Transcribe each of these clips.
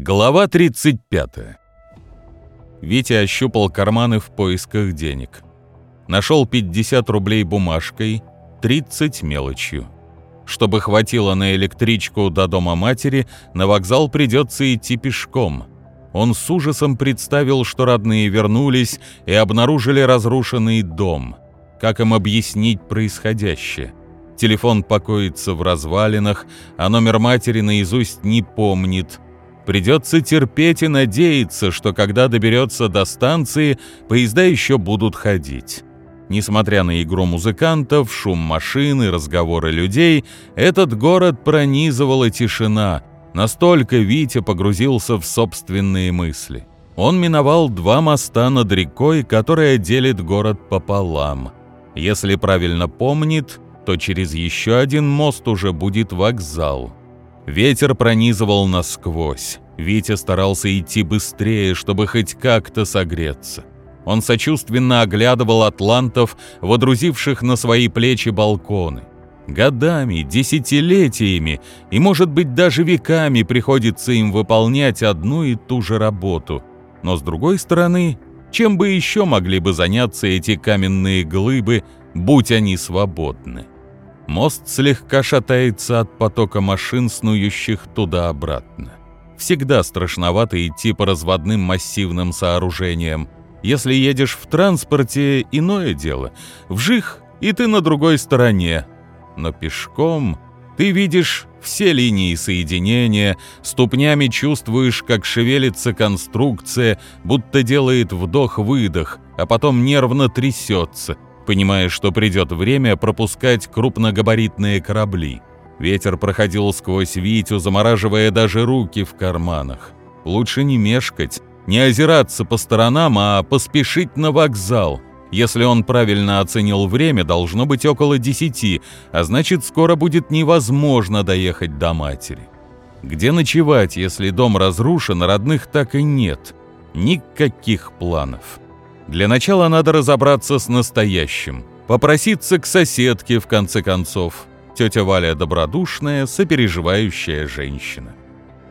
Глава 35. Витя ощупал карманы в поисках денег. Нашел 50 рублей бумажкой, 30 мелочью. Чтобы хватило на электричку до дома матери, на вокзал придется идти пешком. Он с ужасом представил, что родные вернулись и обнаружили разрушенный дом. Как им объяснить происходящее? Телефон покоится в развалинах, а номер матери наизусть не помнит – Придется терпеть и надеяться, что когда доберется до станции, поезда еще будут ходить. Несмотря на игру музыкантов, шум машины, разговоры людей, этот город пронизывала тишина. Настолько Витя погрузился в собственные мысли. Он миновал два моста над рекой, которая делит город пополам. Если правильно помнит, то через еще один мост уже будет вокзал. Ветер пронизывал насквозь. Витя старался идти быстрее, чтобы хоть как-то согреться. Он сочувственно оглядывал атлантов, водрузивших на свои плечи балконы. Годами, десятилетиями и, может быть, даже веками приходится им выполнять одну и ту же работу. Но, с другой стороны, чем бы еще могли бы заняться эти каменные глыбы, будь они свободны? Мост слегка шатается от потока машин, снующих туда-обратно. Всегда страшновато идти по разводным массивным сооружениям. Если едешь в транспорте, иное дело. Вжих, и ты на другой стороне. Но пешком ты видишь все линии соединения, ступнями чувствуешь, как шевелится конструкция, будто делает вдох-выдох, а потом нервно трясется – понимая, что придет время пропускать крупногабаритные корабли. Ветер проходил сквозь Витю, замораживая даже руки в карманах. Лучше не мешкать, не озираться по сторонам, а поспешить на вокзал. Если он правильно оценил время, должно быть около десяти, а значит, скоро будет невозможно доехать до матери. Где ночевать, если дом разрушен, родных так и нет? Никаких планов. Для начала надо разобраться с настоящим. Попроситься к соседке, в конце концов. Тетя Валя добродушная, сопереживающая женщина.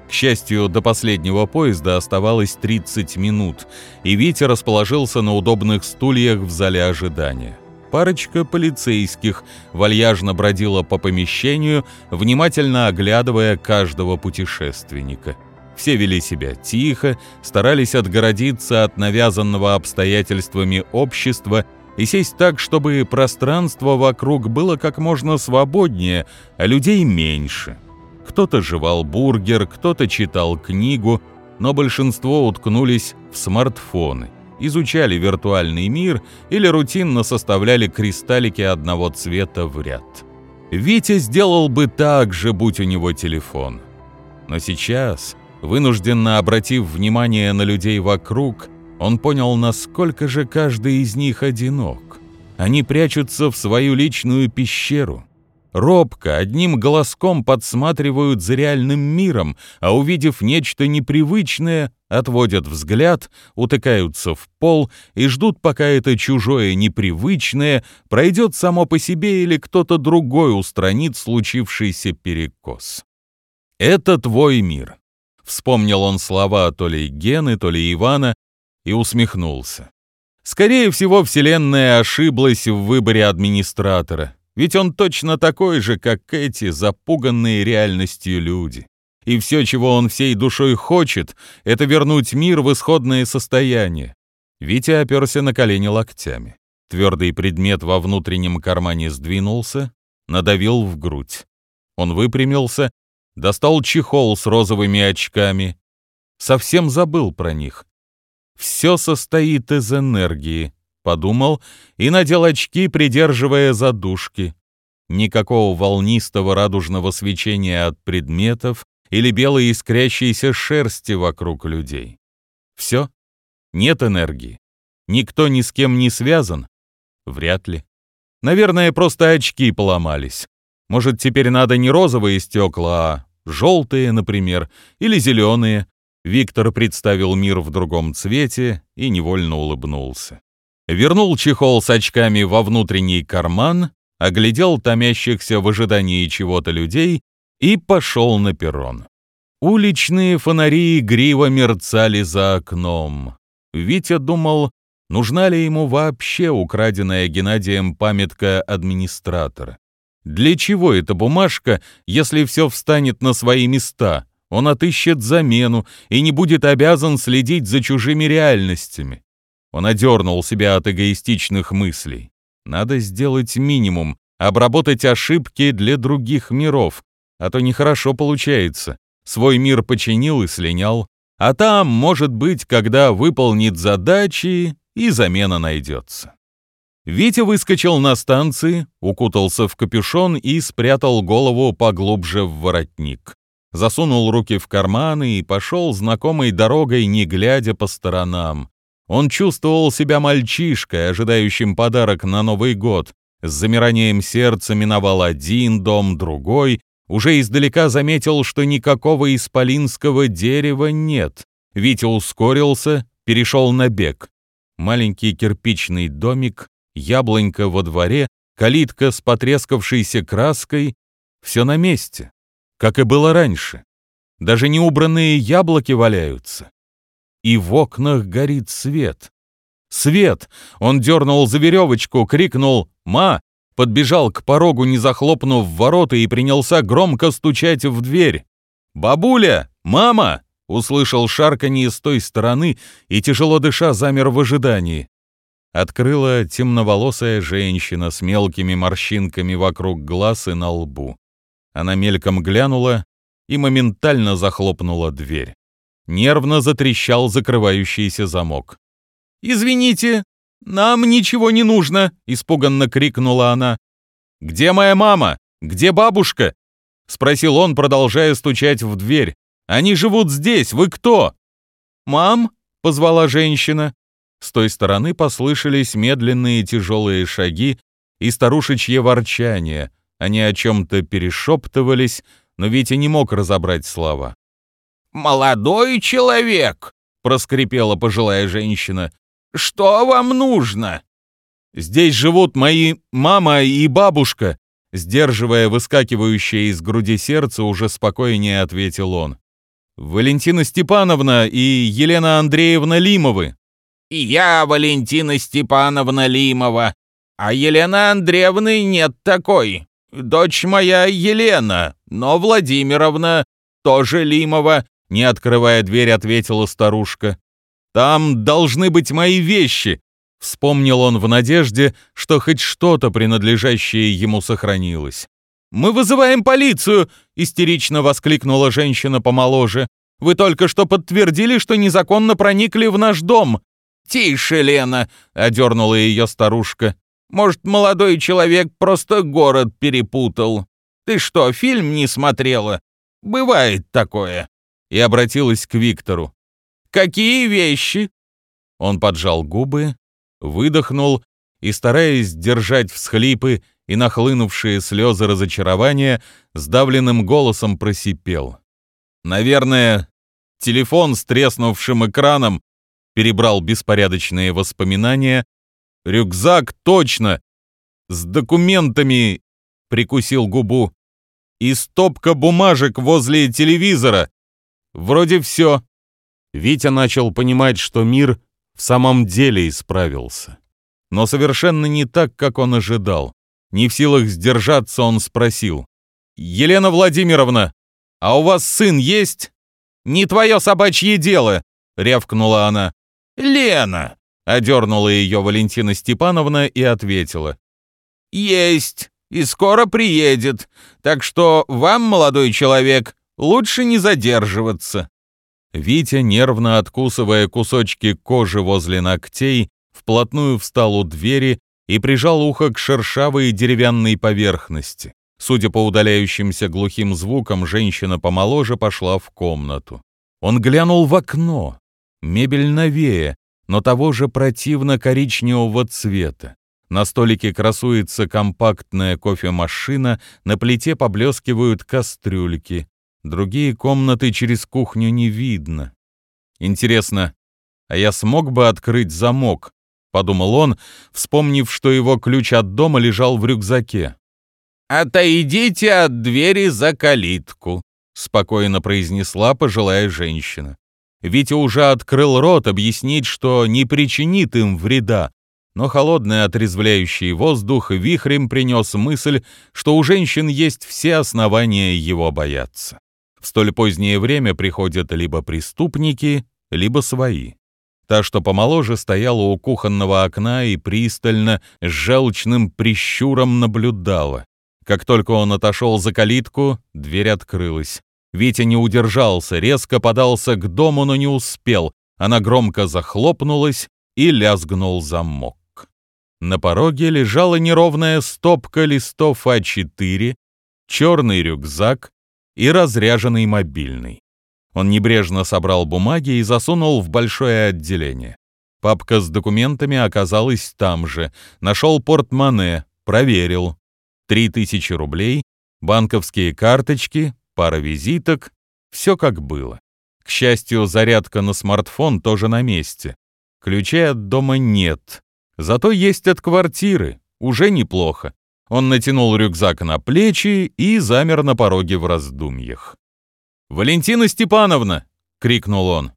К счастью, до последнего поезда оставалось 30 минут, и Витя расположился на удобных стульях в зале ожидания. Парочка полицейских вальяжно бродила по помещению, внимательно оглядывая каждого путешественника – все вели себя тихо, старались отгородиться от навязанного обстоятельствами общества и сесть так, чтобы пространство вокруг было как можно свободнее, а людей меньше. Кто-то жевал бургер, кто-то читал книгу, но большинство уткнулись в смартфоны, изучали виртуальный мир или рутинно составляли кристаллики одного цвета в ряд. Витя сделал бы так же, будь у него телефон. Но сейчас Вынужденно обратив внимание на людей вокруг, он понял, насколько же каждый из них одинок. Они прячутся в свою личную пещеру. Робко, одним голоском подсматривают за реальным миром, а увидев нечто непривычное, отводят взгляд, утыкаются в пол и ждут, пока это чужое непривычное пройдет само по себе или кто-то другой устранит случившийся перекос. Это твой мир. Вспомнил он слова то ли Гены, то ли Ивана и усмехнулся. Скорее всего, Вселенная ошиблась в выборе администратора, ведь он точно такой же, как эти запуганные реальностью люди. И все, чего он всей душой хочет, это вернуть мир в исходное состояние. Витя оперся на колени локтями. Твердый предмет во внутреннем кармане сдвинулся, надавил в грудь. Он выпрямился достал чехол с розовыми очками. Совсем забыл про них. Все состоит из энергии, подумал и надел очки, придерживая задушки. Никакого волнистого радужного свечения от предметов или белой искрящейся шерсти вокруг людей. Все? Нет энергии. Никто ни с кем не связан? Вряд ли. Наверное, просто очки поломались. Может, теперь надо не розовые стекла, а желтые, например, или зеленые. Виктор представил мир в другом цвете и невольно улыбнулся. Вернул чехол с очками во внутренний карман, оглядел томящихся в ожидании чего-то людей и пошел на перрон. Уличные фонари игриво мерцали за окном. Витя думал, нужна ли ему вообще украденная Геннадием памятка администратора. Для чего эта бумажка, если все встанет на свои места? Он отыщет замену и не будет обязан следить за чужими реальностями. Он одернул себя от эгоистичных мыслей. Надо сделать минимум, обработать ошибки для других миров, а то нехорошо получается свой мир починил и слинял, а там, может быть, когда выполнит задачи, и замена найдется. Витя выскочил на станции, укутался в капюшон и спрятал голову поглубже в воротник. Засунул руки в карманы и пошел знакомой дорогой, не глядя по сторонам. Он чувствовал себя мальчишкой, ожидающим подарок на Новый год. С замиранием сердца миновал один дом, другой, уже издалека заметил, что никакого исполинского дерева нет. Витя ускорился, перешел на бег. Маленький кирпичный домик, яблонька во дворе, калитка с потрескавшейся краской — все на месте, как и было раньше. Даже неубранные яблоки валяются. И в окнах горит свет. Свет! Он дернул за веревочку, крикнул «Ма, подбежал к порогу, не захлопнув ворота, и принялся громко стучать в дверь. «Бабуля! Мама!» — услышал шарканье с той стороны и, тяжело дыша, замер в ожидании. Открыла темноволосая женщина с мелкими морщинками вокруг глаз и на лбу. Она мельком глянула и моментально захлопнула дверь. Нервно затрещал закрывающийся замок. «Извините, «Нам ничего не нужно!» — испуганно крикнула она. «Где моя мама? Где бабушка?» — спросил он, продолжая стучать в дверь. «Они живут здесь, вы кто?» «Мам?» — позвала женщина. С той стороны послышались медленные тяжелые шаги и старушечье ворчание. Они о чем-то перешептывались, но Витя не мог разобрать слова. «Молодой человек!» — проскрипела пожилая женщина. Что вам нужно?» «Здесь живут мои мама и бабушка», сдерживая выскакивающее из груди сердце, уже спокойнее ответил он. «Валентина Степановна и Елена Андреевна Лимовы». «И я Валентина Степановна Лимова, а Елена Андреевны нет такой. Дочь моя Елена, но Владимировна тоже Лимова», не открывая дверь, ответила старушка. Там должны быть мои вещи!» Вспомнил он в надежде, что хоть что-то, принадлежащее ему, сохранилось. «Мы вызываем полицию!» — истерично воскликнула женщина помоложе. «Вы только что подтвердили, что незаконно проникли в наш дом!» «Тише, Лена!» — одернула ее старушка. «Может, молодой человек просто город перепутал? Ты что, фильм не смотрела? Бывает такое!» И обратилась к Виктору. Какие вещи?» Он поджал губы, выдохнул и, стараясь держать всхлипы и нахлынувшие слезы разочарования, сдавленным голосом просипел. «Наверное, телефон с треснувшим экраном перебрал беспорядочные воспоминания. Рюкзак точно! С документами!» — прикусил губу. «И стопка бумажек возле телевизора. Вроде все. Витя начал понимать, что мир в самом деле исправился. Но совершенно не так, как он ожидал. Не в силах сдержаться, он спросил. «Елена Владимировна, а у вас сын есть?» «Не твое собачье дело!» — рявкнула она. «Лена!» — одернула ее Валентина Степановна и ответила. «Есть, и скоро приедет, так что вам, молодой человек, лучше не задерживаться». Витя, нервно откусывая кусочки кожи возле ногтей, вплотную встал у двери и прижал ухо к шершавой деревянной поверхности. Судя по удаляющимся глухим звукам, женщина помоложе пошла в комнату. Он глянул в окно. Мебель новее, но того же противно-коричневого цвета. На столике красуется компактная кофемашина, на плите поблескивают кастрюльки. Другие комнаты через кухню не видно. Интересно, а я смог бы открыть замок? Подумал он, вспомнив, что его ключ от дома лежал в рюкзаке. «Отойдите от двери за калитку», — спокойно произнесла пожилая женщина. Витя уже открыл рот объяснить, что не причинит им вреда, но холодный отрезвляющий воздух вихрем принес мысль, что у женщин есть все основания его бояться. В столь позднее время приходят либо преступники, либо свои. Та, что помоложе, стояла у кухонного окна и пристально, с желчным прищуром наблюдала. Как только он отошел за калитку, дверь открылась. Витя не удержался, резко подался к дому, но не успел. Она громко захлопнулась и лязгнул замок. На пороге лежала неровная стопка листов А4, черный рюкзак и разряженный мобильный. Он небрежно собрал бумаги и засунул в большое отделение. Папка с документами оказалась там же. Нашел портмоне, проверил. Три тысячи рублей, банковские карточки, пара визиток, все как было. К счастью, зарядка на смартфон тоже на месте. Ключей от дома нет. Зато есть от квартиры, уже неплохо. Он натянул рюкзак на плечи и замер на пороге в раздумьях. «Валентина Степановна!» — крикнул он.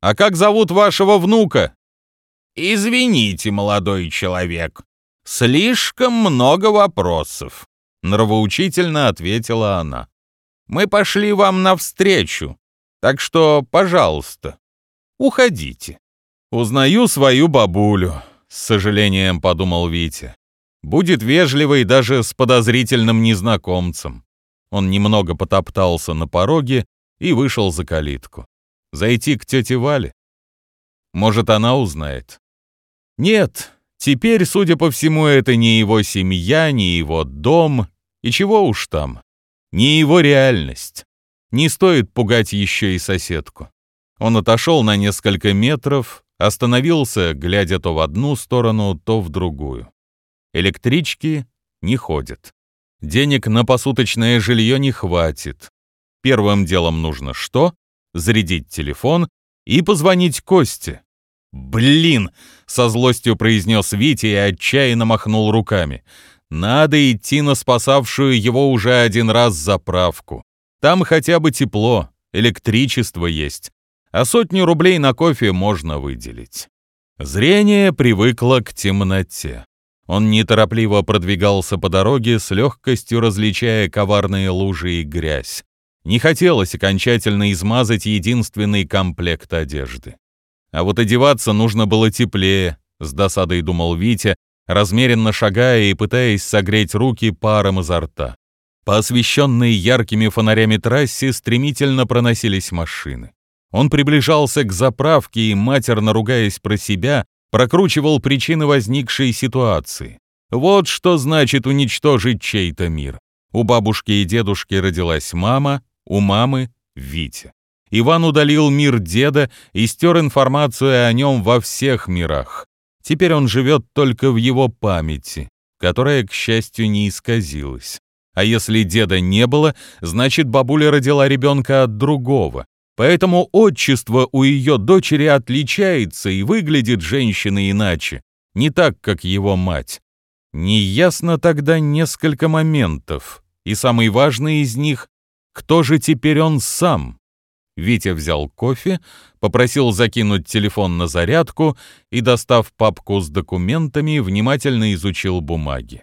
«А как зовут вашего внука?» «Извините, молодой человек, слишком много вопросов», — нравоучительно ответила она. «Мы пошли вам навстречу, так что, пожалуйста, уходите». «Узнаю свою бабулю», — с сожалением подумал Витя. «Будет вежливой даже с подозрительным незнакомцем». Он немного потоптался на пороге и вышел за калитку. Зайти к тете Вале? Может, она узнает? Нет, теперь, судя по всему, это не его семья, не его дом, и чего уж там, не его реальность. Не стоит пугать еще и соседку. Он отошел на несколько метров, остановился, глядя то в одну сторону, то в другую. Электрички не ходят. Денег на посуточное жилье не хватит. Первым делом нужно что? Зарядить телефон и позвонить Косте. «Блин!» — со злостью произнес Витя и отчаянно махнул руками. «Надо идти на спасавшую его уже один раз заправку. Там хотя бы тепло, электричество есть, а сотню рублей на кофе можно выделить». Зрение привыкло к темноте. Он неторопливо продвигался по дороге, с легкостью различая коварные лужи и грязь. Не хотелось окончательно измазать единственный комплект одежды. А вот одеваться нужно было теплее, с досадой думал Витя, размеренно шагая и пытаясь согреть руки паром изо рта. По освещенной яркими фонарями трассе стремительно проносились машины. Он приближался к заправке и, матерно ругаясь про себя, прокручивал причины возникшей ситуации. Вот что значит уничтожить чей-то мир. У бабушки и дедушки родилась мама, у мамы — Витя. Иван удалил мир деда и стер информацию о нем во всех мирах. Теперь он живет только в его памяти, которая, к счастью, не исказилась. А если деда не было, значит, бабуля родила ребенка от другого, Поэтому отчество у ее дочери отличается и выглядит женщина иначе, не так, как его мать. Неясно тогда несколько моментов, и самый важный из них — кто же теперь он сам? Витя взял кофе, попросил закинуть телефон на зарядку и, достав папку с документами, внимательно изучил бумаги.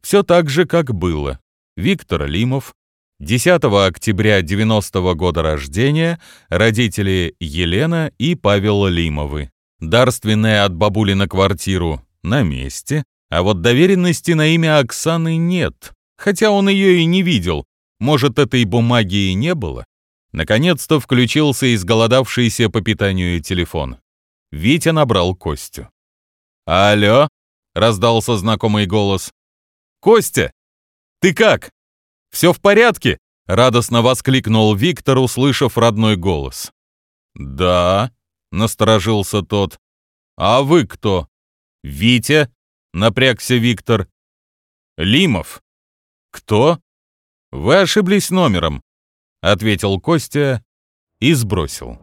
Все так же, как было. Виктор Лимов, 10 октября 90 -го года рождения родители Елена и Павел Лимовы. Дарственная от бабули на квартиру на месте, а вот доверенности на имя Оксаны нет, хотя он ее и не видел. Может, этой бумаги и не было? Наконец-то включился изголодавшийся по питанию телефон. Витя набрал Костю. «Алло?» — раздался знакомый голос. «Костя, ты как?» Все в порядке?» — радостно воскликнул Виктор, услышав родной голос. «Да», — насторожился тот. «А вы кто?» «Витя?» — напрягся Виктор. «Лимов». «Кто?» «Вы ошиблись номером», — ответил Костя и сбросил.